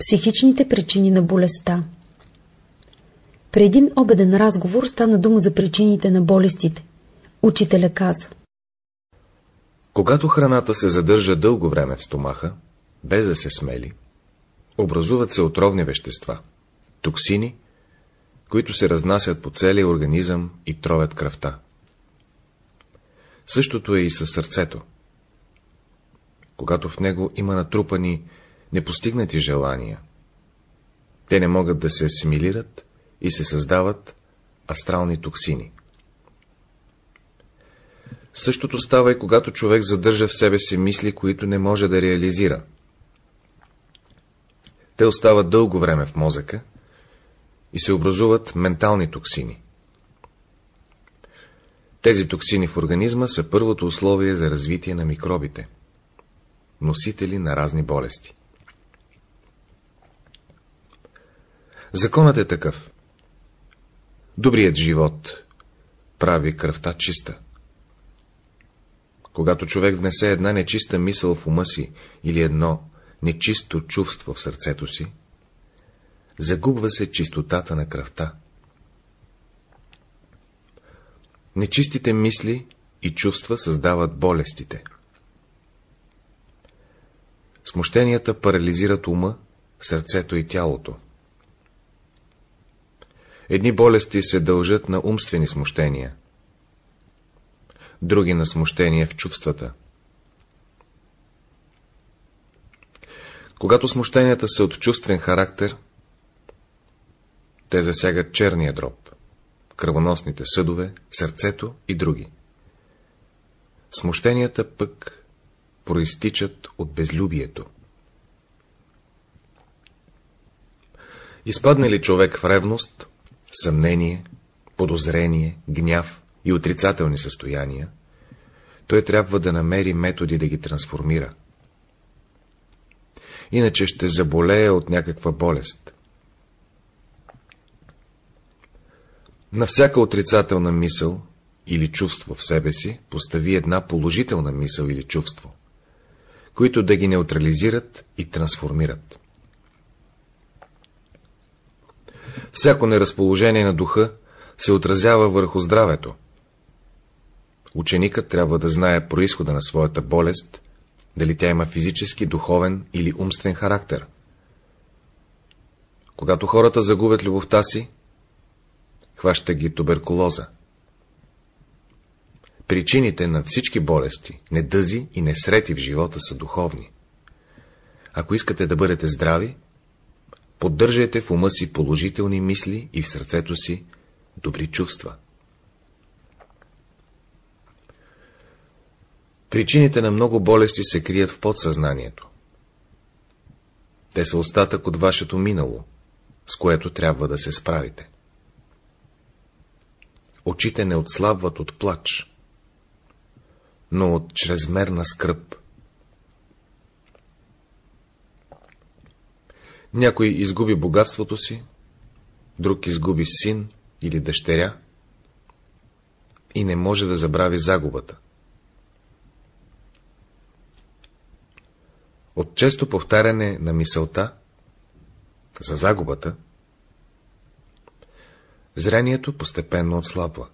Психичните причини на болестта При един обеден разговор стана дума за причините на болестите. Учителя каза Когато храната се задържа дълго време в стомаха, без да се смели, образуват се отровни вещества, токсини, които се разнасят по целия организъм и тровят кръвта. Същото е и със сърцето. Когато в него има натрупани непостигнати желания, те не могат да се асимилират и се създават астрални токсини. Същото става и когато човек задържа в себе си мисли, които не може да реализира. Те остават дълго време в мозъка и се образуват ментални токсини. Тези токсини в организма са първото условие за развитие на микробите, носители на разни болести. Законът е такъв. Добрият живот прави кръвта чиста. Когато човек внесе една нечиста мисъл в ума си или едно нечисто чувство в сърцето си, загубва се чистотата на кръвта. Нечистите мисли и чувства създават болестите. Смущенията парализират ума, сърцето и тялото. Едни болести се дължат на умствени смущения, други на смущения в чувствата. Когато смущенията са от чувствен характер, те засягат черния дроб, кръвоносните съдове, сърцето и други. Смущенията пък проистичат от безлюбието. Изпадне ли човек в ревност, съмнение, подозрение, гняв и отрицателни състояния, той трябва да намери методи да ги трансформира. Иначе ще заболее от някаква болест. На всяка отрицателна мисъл или чувство в себе си постави една положителна мисъл или чувство, които да ги неутрализират и трансформират. Всяко неразположение на духа се отразява върху здравето. Ученикът трябва да знае происхода на своята болест, дали тя има физически, духовен или умствен характер. Когато хората загубят любовта си, хваща ги туберкулоза. Причините на всички болести, недъзи и несрети в живота са духовни. Ако искате да бъдете здрави, поддържайте в ума си положителни мисли и в сърцето си добри чувства. Причините на много болести се крият в подсъзнанието. Те са остатък от вашето минало, с което трябва да се справите. Очите не отслабват от плач, но от чрезмерна скръп. Някой изгуби богатството си, друг изгуби син или дъщеря и не може да забрави загубата. От често повтаряне на мисълта за загубата, зрението постепенно отслабва.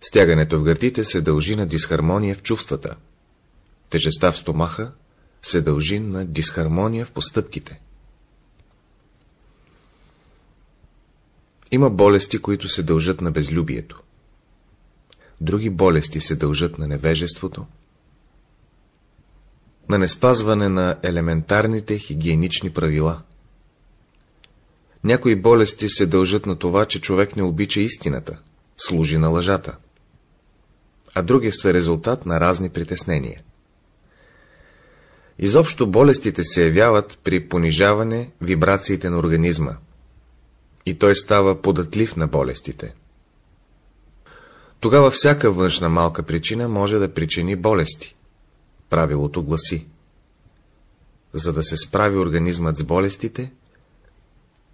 Стягането в гърдите се дължи на дисхармония в чувствата. Тежеста в стомаха се дължи на дисхармония в постъпките. Има болести, които се дължат на безлюбието. Други болести се дължат на невежеството, на неспазване на елементарните хигиенични правила. Някои болести се дължат на това, че човек не обича истината, служи на лъжата, а други са резултат на разни притеснения. Изобщо болестите се явяват при понижаване вибрациите на организма и той става податлив на болестите. Тогава всяка външна малка причина може да причини болести. Правилото гласи. За да се справи организмът с болестите,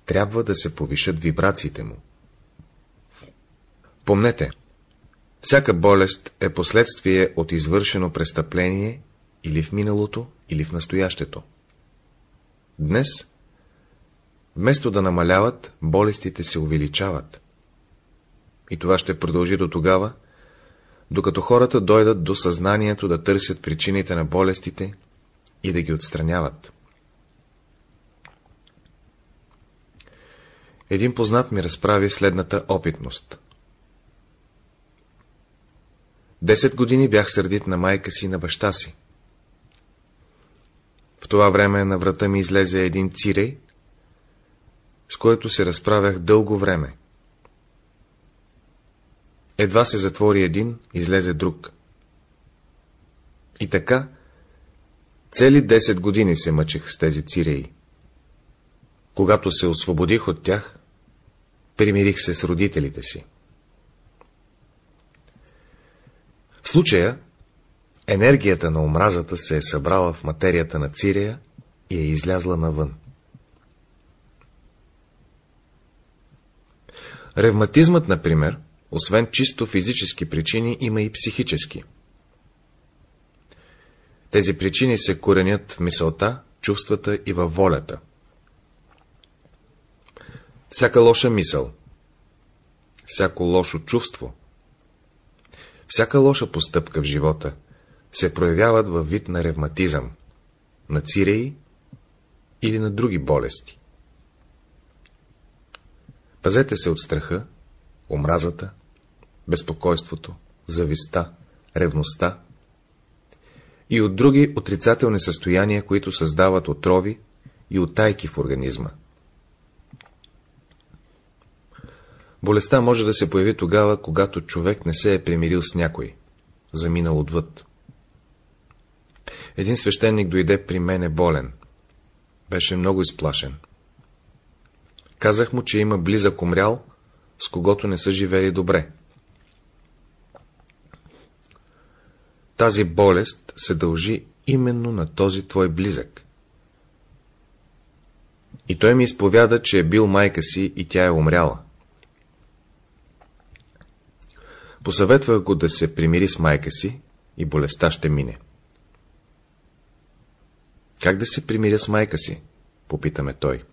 трябва да се повишат вибрациите му. Помнете, всяка болест е последствие от извършено престъпление или в миналото, или в настоящето. Днес, вместо да намаляват, болестите се увеличават. И това ще продължи до тогава, докато хората дойдат до съзнанието да търсят причините на болестите и да ги отстраняват. Един познат ми разправи следната опитност. Десет години бях сърдит на майка си и на баща си. В това време на врата ми излезе един цирей, с който се разправях дълго време. Едва се затвори един, излезе друг. И така, цели 10 години се мъчих с тези циреи. Когато се освободих от тях, примирих се с родителите си. В случая, енергията на омразата се е събрала в материята на Цирия и е излязла навън. Ревматизмът, например, освен чисто физически причини, има и психически. Тези причини се коренят в мисълта, чувствата и във волята. Всяка лоша мисъл, всяко лошо чувство, всяка лоша постъпка в живота се проявяват във вид на ревматизъм, на циреи или на други болести. Пазете се от страха, омразата, безпокойството, зависта, ревността и от други отрицателни състояния, които създават отрови и отайки в организма. Болестта може да се появи тогава, когато човек не се е примирил с някой, заминал отвъд. Един свещеник дойде при мене болен. Беше много изплашен. Казах му, че има близък умрял, с когото не са живели добре. Тази болест се дължи именно на този твой близък. И той ми изповяда, че е бил майка си и тя е умряла. Посъветвах го да се примири с майка си и болестта ще мине. Как да се примиря с майка си? Попитаме той.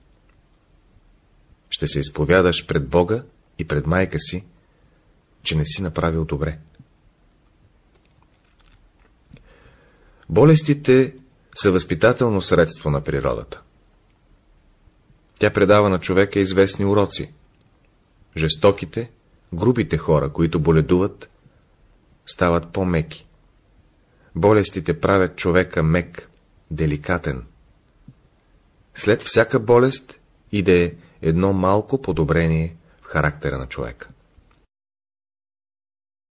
Ще се изповядаш пред Бога и пред майка си, че не си направил добре. Болестите са възпитателно средство на природата. Тя предава на човека известни уроци. Жестоките, грубите хора, които боледуват, стават по-меки. Болестите правят човека мек, деликатен. След всяка болест иде едно малко подобрение в характера на човека.